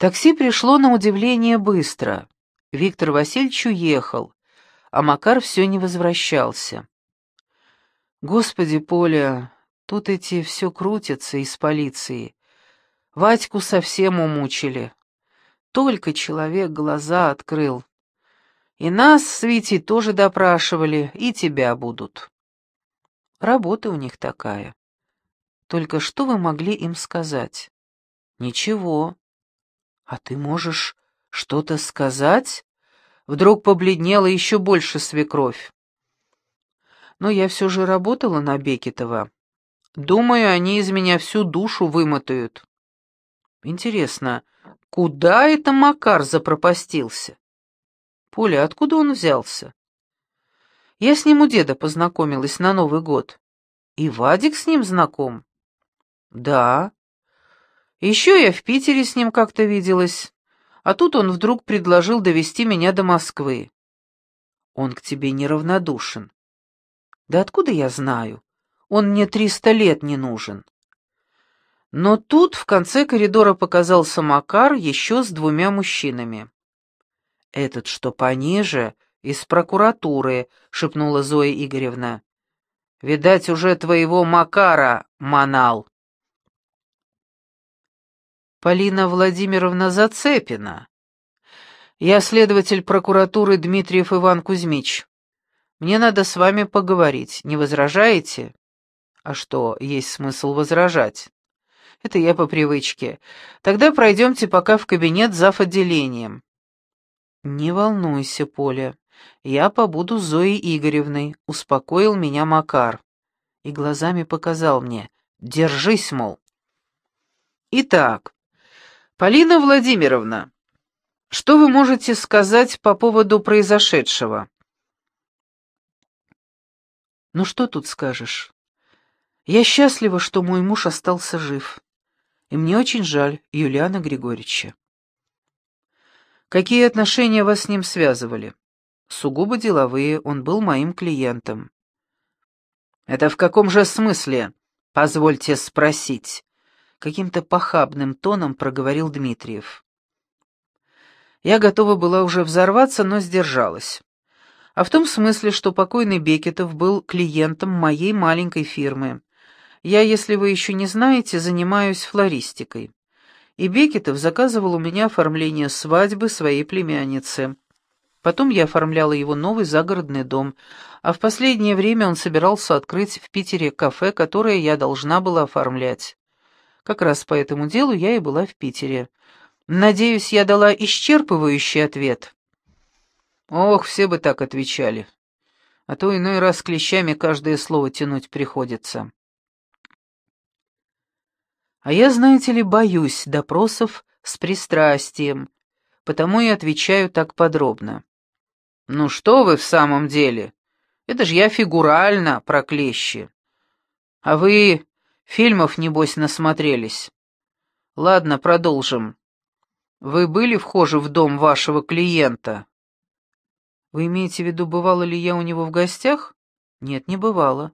Такси пришло на удивление быстро. Виктор Васильевич уехал, а Макар все не возвращался. Господи, Поля, тут эти все крутятся из полиции. Вадьку совсем умучили. Только человек глаза открыл. И нас с Витей тоже допрашивали, и тебя будут. Работа у них такая. Только что вы могли им сказать? Ничего. А ты можешь что-то сказать? Вдруг побледнела еще больше свекровь. Но я все же работала на Бекетова. Думаю, они из меня всю душу вымотают. Интересно, куда это Макар запропастился? Поля, откуда он взялся? Я с ним у деда познакомилась на Новый год. И Вадик с ним знаком? Да. Еще я в Питере с ним как-то виделась, а тут он вдруг предложил довести меня до Москвы. Он к тебе неравнодушен. Да откуда я знаю? Он мне триста лет не нужен. Но тут в конце коридора показался Макар еще с двумя мужчинами. «Этот, что пониже, из прокуратуры», — шепнула Зоя Игоревна. «Видать, уже твоего Макара манал». Полина Владимировна Зацепина. Я следователь прокуратуры Дмитриев Иван Кузьмич. Мне надо с вами поговорить, не возражаете? А что, есть смысл возражать? Это я по привычке. Тогда пройдемте пока в кабинет зав. отделением. Не волнуйся, Поля. Я побуду с Зоей Игоревной, успокоил меня Макар. И глазами показал мне. Держись, мол. Итак, «Полина Владимировна, что вы можете сказать по поводу произошедшего?» «Ну что тут скажешь? Я счастлива, что мой муж остался жив, и мне очень жаль Юлиана Григорьевича». «Какие отношения вас с ним связывали?» «Сугубо деловые, он был моим клиентом». «Это в каком же смысле, позвольте спросить?» Каким-то похабным тоном проговорил Дмитриев. Я готова была уже взорваться, но сдержалась. А в том смысле, что покойный Бекетов был клиентом моей маленькой фирмы. Я, если вы еще не знаете, занимаюсь флористикой. И Бекетов заказывал у меня оформление свадьбы своей племянницы. Потом я оформляла его новый загородный дом, а в последнее время он собирался открыть в Питере кафе, которое я должна была оформлять. Как раз по этому делу я и была в Питере. Надеюсь, я дала исчерпывающий ответ. Ох, все бы так отвечали. А то иной раз клещами каждое слово тянуть приходится. А я, знаете ли, боюсь допросов с пристрастием, потому и отвечаю так подробно. Ну что вы в самом деле? Это ж я фигурально про клещи. А вы Фильмов, небось, насмотрелись. Ладно, продолжим. Вы были вхожи в дом вашего клиента? Вы имеете в виду, бывала ли я у него в гостях? Нет, не бывало.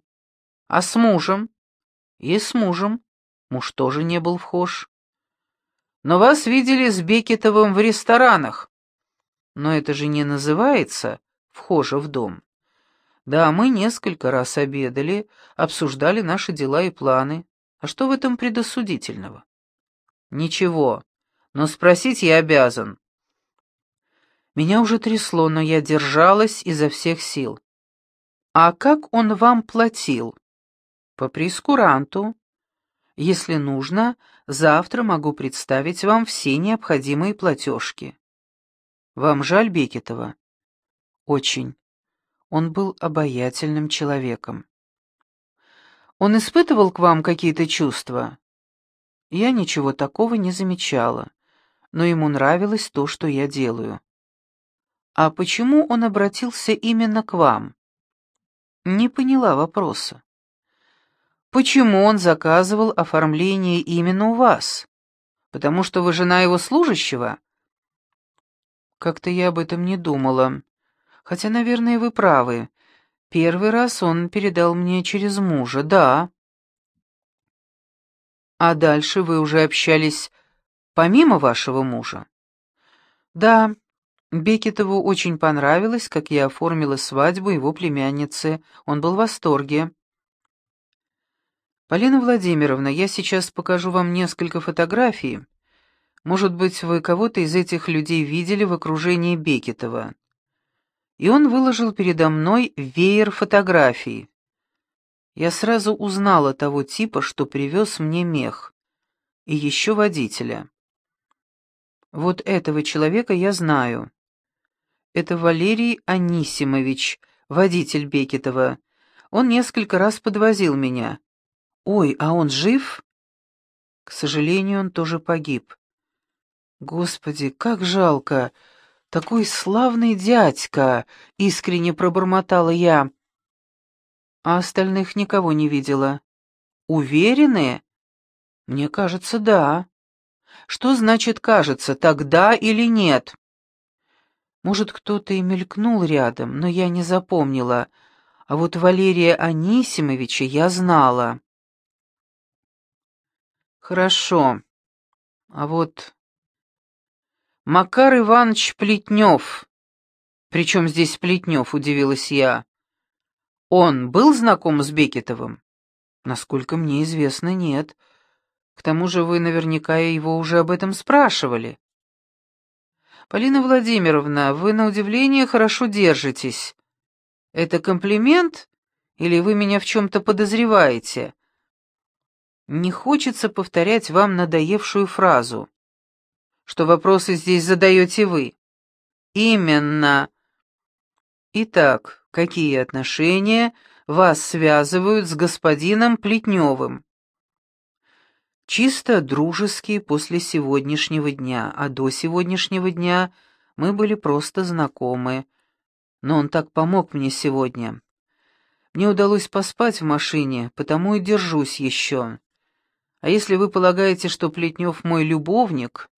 А с мужем? И с мужем. Муж тоже не был вхож. Но вас видели с Бекетовым в ресторанах. Но это же не называется «вхожа в дом». Да, мы несколько раз обедали, обсуждали наши дела и планы. А что в этом предосудительного? Ничего, но спросить я обязан. Меня уже трясло, но я держалась изо всех сил. А как он вам платил? По прескуранту. Если нужно, завтра могу представить вам все необходимые платежки. Вам жаль Бекетова? Очень. Он был обаятельным человеком. Он испытывал к вам какие-то чувства? Я ничего такого не замечала, но ему нравилось то, что я делаю. А почему он обратился именно к вам? Не поняла вопроса. Почему он заказывал оформление именно у вас? Потому что вы жена его служащего? Как-то я об этом не думала. Хотя, наверное, вы правы. Первый раз он передал мне через мужа, да. А дальше вы уже общались помимо вашего мужа?» «Да, Бекетову очень понравилось, как я оформила свадьбу его племянницы. Он был в восторге». «Полина Владимировна, я сейчас покажу вам несколько фотографий. Может быть, вы кого-то из этих людей видели в окружении Бекетова?» И он выложил передо мной веер фотографий. Я сразу узнала того типа, что привез мне мех. И еще водителя. Вот этого человека я знаю. Это Валерий Анисимович, водитель Бекетова. Он несколько раз подвозил меня. Ой, а он жив? К сожалению, он тоже погиб. Господи, как жалко! Такой славный дядька! Искренне пробормотала я. А остальных никого не видела. Уверены? Мне кажется, да. Что значит «кажется», тогда или нет? Может, кто-то и мелькнул рядом, но я не запомнила. А вот Валерия Анисимовича я знала. Хорошо. А вот Макар Иванович Плетнев. Причем здесь Плетнев, удивилась я. Он был знаком с Бекетовым? Насколько мне известно, нет. К тому же вы наверняка его уже об этом спрашивали. Полина Владимировна, вы на удивление хорошо держитесь. Это комплимент или вы меня в чем-то подозреваете? Не хочется повторять вам надоевшую фразу, что вопросы здесь задаете вы. Именно. Итак, какие отношения вас связывают с господином Плетневым? Чисто дружеские после сегодняшнего дня, а до сегодняшнего дня мы были просто знакомы. Но он так помог мне сегодня. Мне удалось поспать в машине, потому и держусь еще. А если вы полагаете, что Плетнев мой любовник,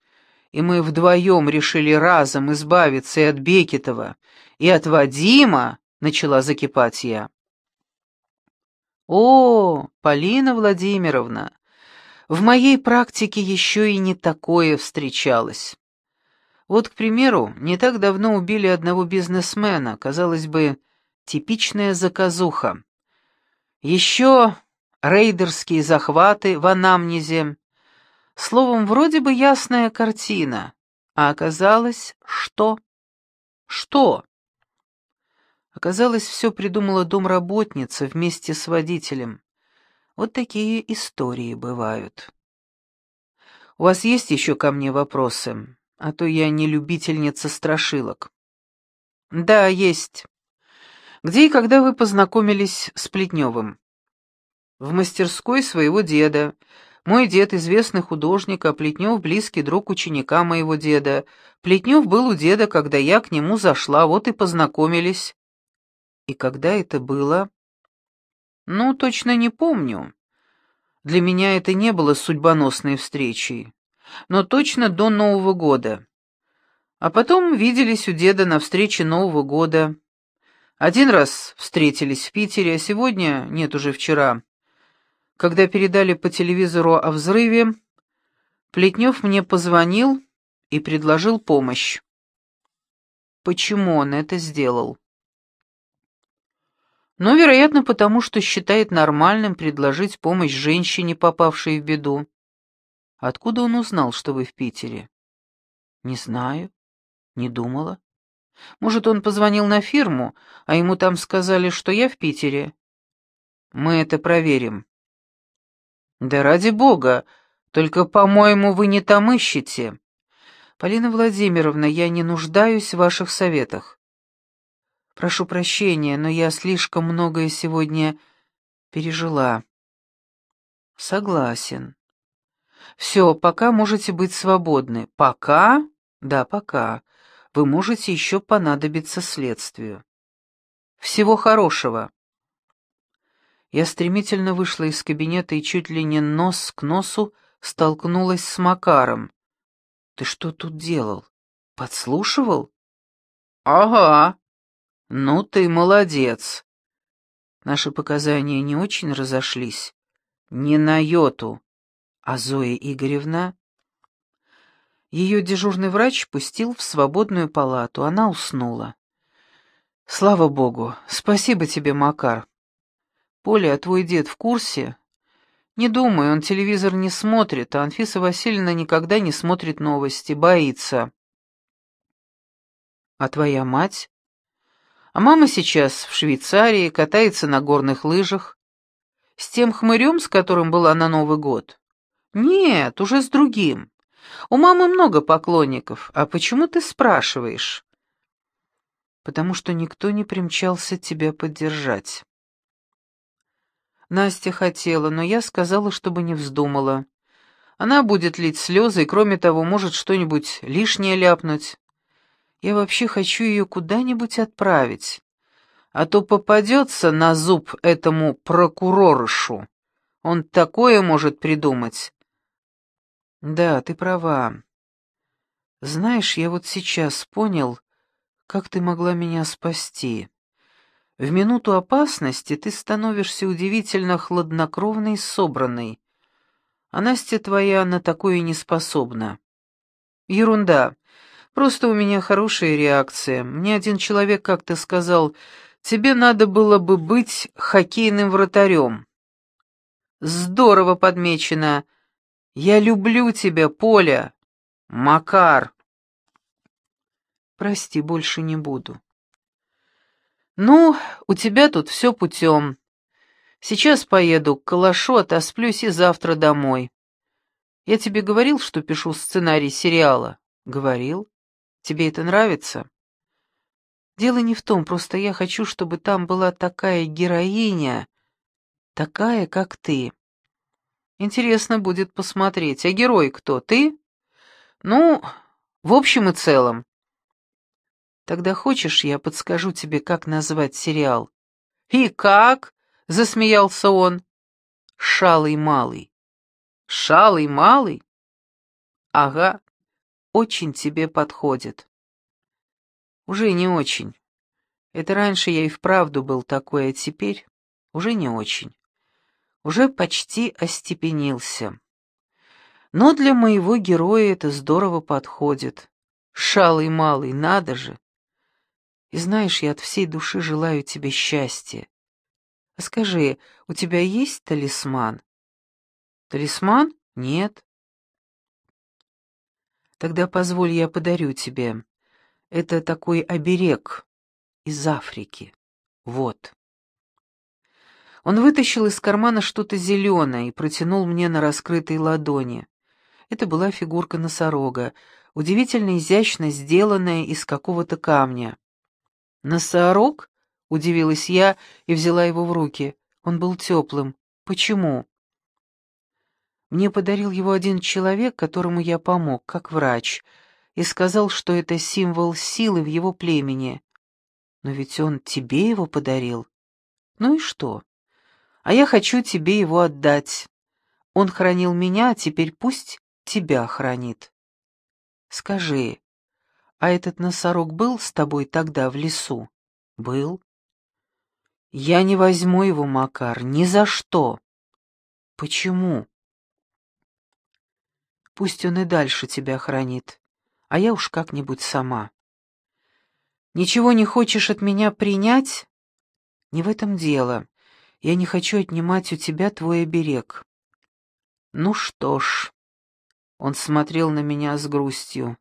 и мы вдвоем решили разом избавиться и от Бекетова, и от Вадима, начала закипать я. О, Полина Владимировна, в моей практике еще и не такое встречалось. Вот, к примеру, не так давно убили одного бизнесмена, казалось бы, типичная заказуха. Еще рейдерские захваты в анамнезе. Словом, вроде бы ясная картина, а оказалось, что? Что? Оказалось, все придумала домработница вместе с водителем. Вот такие истории бывают. У вас есть еще ко мне вопросы? А то я не любительница страшилок. Да, есть. Где и когда вы познакомились с Плетневым? В мастерской своего деда. Мой дед — известный художник, а Плетнев — близкий друг ученика моего деда. Плетнев был у деда, когда я к нему зашла, вот и познакомились. И когда это было? Ну, точно не помню. Для меня это не было судьбоносной встречей, но точно до Нового года. А потом виделись у деда на встрече Нового года. Один раз встретились в Питере, а сегодня, нет, уже вчера, когда передали по телевизору о взрыве, Плетнев мне позвонил и предложил помощь. Почему он это сделал? Но, вероятно, потому что считает нормальным предложить помощь женщине, попавшей в беду. Откуда он узнал, что вы в Питере? Не знаю. Не думала. Может, он позвонил на фирму, а ему там сказали, что я в Питере? Мы это проверим. Да ради бога, только, по-моему, вы не там ищете. Полина Владимировна, я не нуждаюсь в ваших советах. Прошу прощения, но я слишком многое сегодня пережила. Согласен. Все, пока можете быть свободны. Пока? Да, пока. Вы можете еще понадобиться следствию. Всего хорошего. Я стремительно вышла из кабинета и чуть ли не нос к носу столкнулась с Макаром. «Ты что тут делал? Подслушивал?» «Ага. Ну ты молодец». Наши показания не очень разошлись. Не на йоту. А Зоя Игоревна? Ее дежурный врач пустил в свободную палату. Она уснула. Слава богу. Спасибо тебе, Макар. Поля, а твой дед в курсе? Не думаю, он телевизор не смотрит, а Анфиса Васильевна никогда не смотрит новости, боится. А твоя мать? А мама сейчас в Швейцарии, катается на горных лыжах. С тем хмырем, с которым была на Новый год? Нет, уже с другим. У мамы много поклонников. А почему ты спрашиваешь? Потому что никто не примчался тебя поддержать. Настя хотела, но я сказала, чтобы не вздумала. Она будет лить слезы и, кроме того, может что-нибудь лишнее ляпнуть. Я вообще хочу ее куда-нибудь отправить, а то попадется на зуб этому прокурорышу. Он такое может придумать. Да, ты права. Знаешь, я вот сейчас понял, как ты могла меня спасти. В минуту опасности ты становишься удивительно хладнокровной и собранной. А Настя твоя на такое не способна. Ерунда. Просто у меня хорошая реакция. Мне один человек как-то сказал, тебе надо было бы быть хоккейным вратарем. Здорово подмечено. Я люблю тебя, Поля. Макар. Прости, больше не буду. «Ну, у тебя тут все путем. Сейчас поеду к Калашу, отосплюсь и завтра домой. Я тебе говорил, что пишу сценарий сериала?» «Говорил. Тебе это нравится?» «Дело не в том, просто я хочу, чтобы там была такая героиня, такая, как ты. Интересно будет посмотреть. А герой кто, ты?» «Ну, в общем и целом. Тогда хочешь, я подскажу тебе, как назвать сериал?» «И как?» — засмеялся он. «Шалый малый». «Шалый малый?» «Ага, очень тебе подходит». «Уже не очень. Это раньше я и вправду был такой, а теперь уже не очень. Уже почти остепенился. Но для моего героя это здорово подходит. Шалый малый, надо же. И знаешь, я от всей души желаю тебе счастья. А скажи, у тебя есть талисман? Талисман? Нет. Тогда позволь, я подарю тебе. Это такой оберег из Африки. Вот. Он вытащил из кармана что-то зеленое и протянул мне на раскрытой ладони. Это была фигурка носорога, удивительно изящно сделанная из какого-то камня. «Носорог?» — удивилась я и взяла его в руки. Он был теплым. «Почему?» Мне подарил его один человек, которому я помог, как врач, и сказал, что это символ силы в его племени. Но ведь он тебе его подарил. Ну и что? А я хочу тебе его отдать. Он хранил меня, а теперь пусть тебя хранит. Скажи, а этот носорог был с тобой тогда в лесу? Был. Я не возьму его, Макар, ни за что. Почему? Пусть он и дальше тебя хранит, а я уж как-нибудь сама. Ничего не хочешь от меня принять? Не в этом дело. Я не хочу отнимать у тебя твой оберег. Ну что ж. Он смотрел на меня с грустью.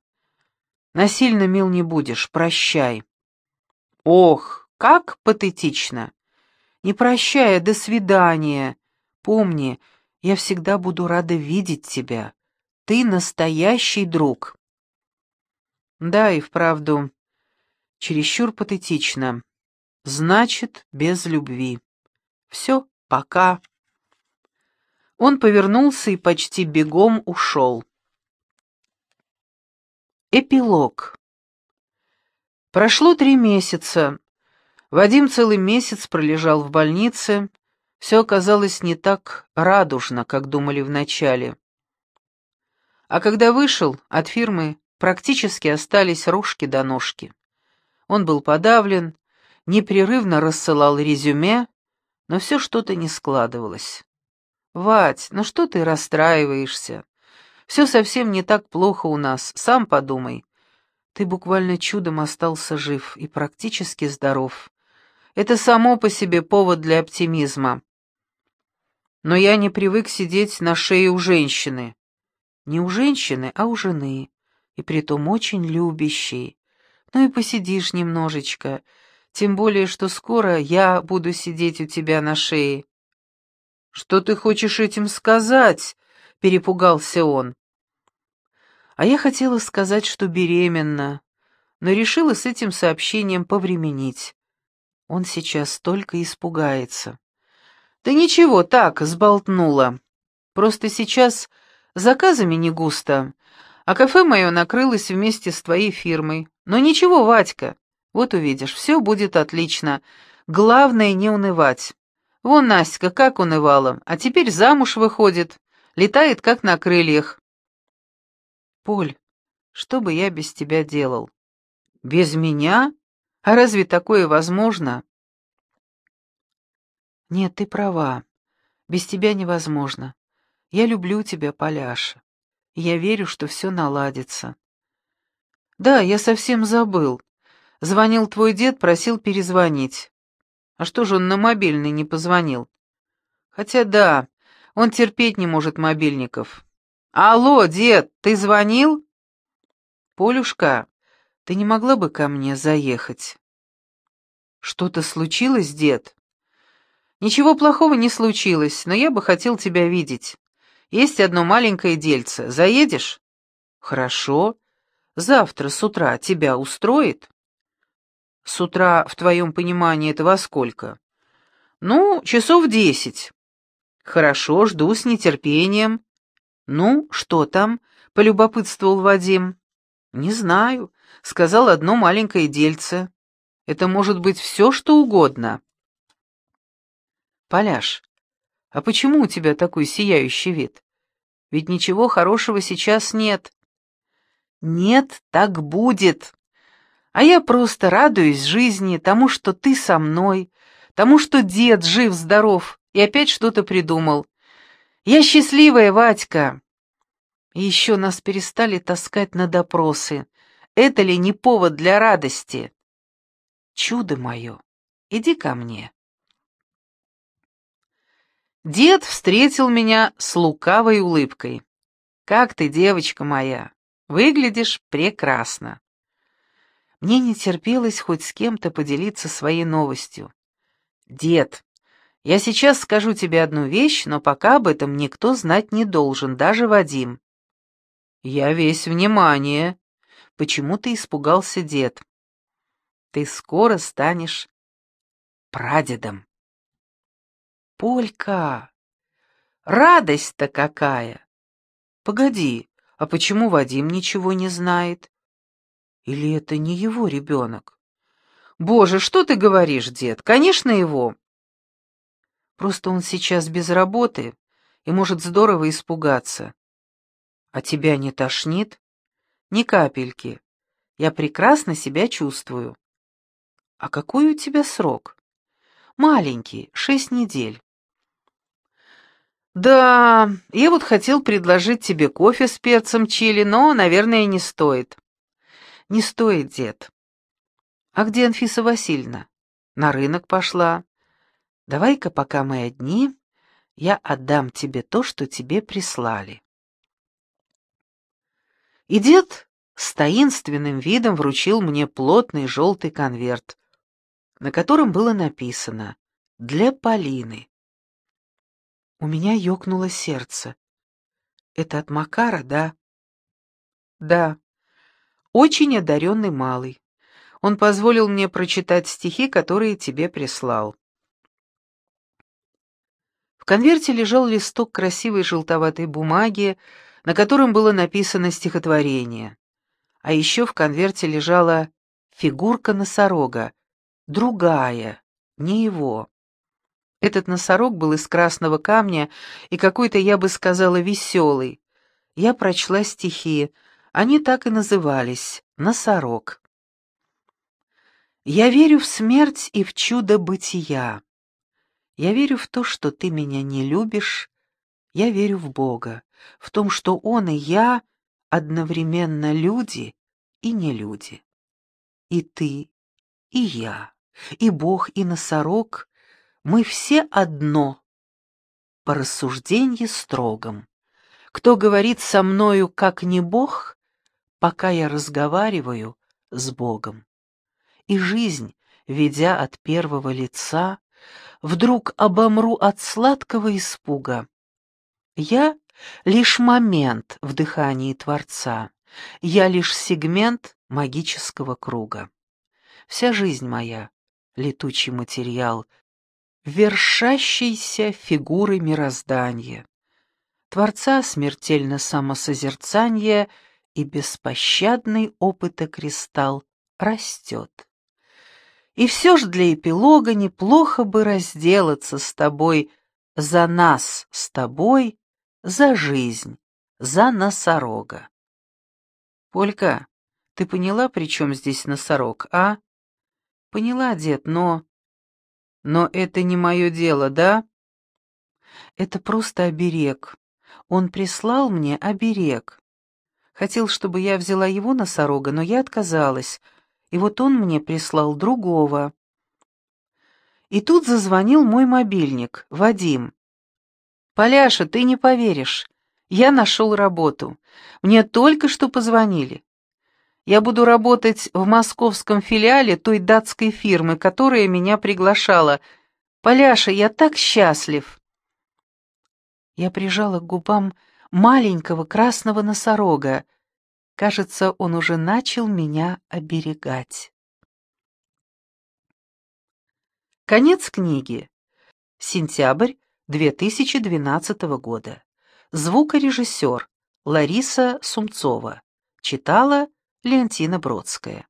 Насильно мил не будешь, прощай. Ох, как патетично. Не прощая, до свидания. Помни, я всегда буду рада видеть тебя. Ты настоящий друг. Да, и вправду, чересчур патетично. Значит, без любви. Все, пока. Он повернулся и почти бегом ушел. Эпилог. Прошло три месяца. Вадим целый месяц пролежал в больнице. Все оказалось не так радужно, как думали вначале. А когда вышел, от фирмы практически остались рожки до ножки. Он был подавлен, непрерывно рассылал резюме, но все что-то не складывалось. «Вать, ну что ты расстраиваешься? Все совсем не так плохо у нас, сам подумай. Ты буквально чудом остался жив и практически здоров. Это само по себе повод для оптимизма. Но я не привык сидеть на шее у женщины. Не у женщины, а у жены, и притом очень любящей. Ну и посидишь немножечко, тем более, что скоро я буду сидеть у тебя на шее. «Что ты хочешь этим сказать?» — перепугался он. А я хотела сказать, что беременна, но решила с этим сообщением повременить. Он сейчас только испугается. «Да ничего, так, сболтнула. Просто сейчас заказами не густо, а кафе мое накрылось вместе с твоей фирмой. Но ничего, Вадька, вот увидишь, все будет отлично. Главное не унывать. Вон Настя как унывала, а теперь замуж выходит, летает как на крыльях. Поль, что бы я без тебя делал? Без меня? А разве такое возможно? Нет, ты права. Без тебя невозможно. Я люблю тебя, Поляша. я верю, что все наладится. Да, я совсем забыл. Звонил твой дед, просил перезвонить. А что же он на мобильный не позвонил? Хотя да, он терпеть не может мобильников. Алло, дед, ты звонил? Полюшка, ты не могла бы ко мне заехать? Что-то случилось, дед? Ничего плохого не случилось, но я бы хотел тебя видеть. Есть одно маленькое дельце. Заедешь? Хорошо. Завтра с утра тебя устроит? С утра, в твоем понимании, это во сколько? Ну, часов десять. Хорошо, жду с нетерпением. Ну, что там? Полюбопытствовал Вадим. Не знаю, сказал одно маленькое дельце. Это может быть все, что угодно. Поляш, а почему у тебя такой сияющий вид? Ведь ничего хорошего сейчас нет. Нет, так будет. А я просто радуюсь жизни, тому, что ты со мной, тому, что дед жив-здоров и опять что-то придумал. Я счастливая, Вадька. И еще нас перестали таскать на допросы. Это ли не повод для радости? Чудо мое, иди ко мне. Дед встретил меня с лукавой улыбкой. «Как ты, девочка моя? Выглядишь прекрасно». Мне не терпелось хоть с кем-то поделиться своей новостью. «Дед, я сейчас скажу тебе одну вещь, но пока об этом никто знать не должен, даже Вадим». «Я весь внимание». Почему ты испугался, дед? «Ты скоро станешь прадедом». «Полька! Радость-то какая!» «Погоди, а почему Вадим ничего не знает? Или это не его ребенок? Боже, что ты говоришь, дед? Конечно, его. Просто он сейчас без работы и может здорово испугаться. А тебя не тошнит? Ни капельки. Я прекрасно себя чувствую. А какой у тебя срок? Маленький, шесть недель. Да, я вот хотел предложить тебе кофе с перцем чили, но, наверное, не стоит. Не стоит, дед. А где Анфиса Васильевна? На рынок пошла. Давай-ка, пока мы одни, я отдам тебе то, что тебе прислали. И дед с таинственным видом вручил мне плотный желтый конверт, на котором было написано «Для Полины». У меня ёкнуло сердце. «Это от Макара, да?» «Да», очень одаренный малый. Он позволил мне прочитать стихи, которые тебе прислал. Конверте лежал листок красивой желтоватой бумаги, на котором было написано стихотворение. А еще в конверте лежала фигурка носорога, другая, не его. Этот носорог был из красного камня и какой-то, я бы сказала, веселый. Я прочла стихи, они так и назывались «Носорог». Я верю в смерть и в чудо бытия. Я верю в то, что ты меня не любишь. Я верю в Бога. в том, что он и я одновременно люди и не люди. И ты, и я, и Бог, и носорог, мы все одно, по рассуждению строгом. Кто говорит со мною, как не Бог, пока я разговариваю с Богом. И жизнь, ведя от первого лица, вдруг обомру от сладкого испуга. Я — лишь момент в дыхании Творца, я лишь сегмент магического круга. Вся жизнь моя — летучий материал, вершащейся фигуры мироздания. Творца смертельно самосозерцание и беспощадный опыта кристалл растет. И все же для эпилога неплохо бы разделаться с тобой за нас с тобой, за жизнь, за носорога. Полька, ты поняла, при чем здесь носорог, а? Поняла, дед, но... Но это не мое дело, да? Это просто оберег. Он прислал мне оберег. Хотел, чтобы я взяла его носорога, но я отказалась, и вот он мне прислал другого. И тут зазвонил мой мобильник, Вадим. «Поляша, ты не поверишь. Я нашел работу. Мне только что позвонили. Я буду работать в московском филиале той датской фирмы, которая меня приглашала. Поляша, я так счастлив!» Я прижала к губам маленького красного носорога. Кажется, он уже начал меня оберегать. Конец книги. Сентябрь 2012 года. Звукорежиссер Лариса Сумцова. Читала Леонтина Бродская.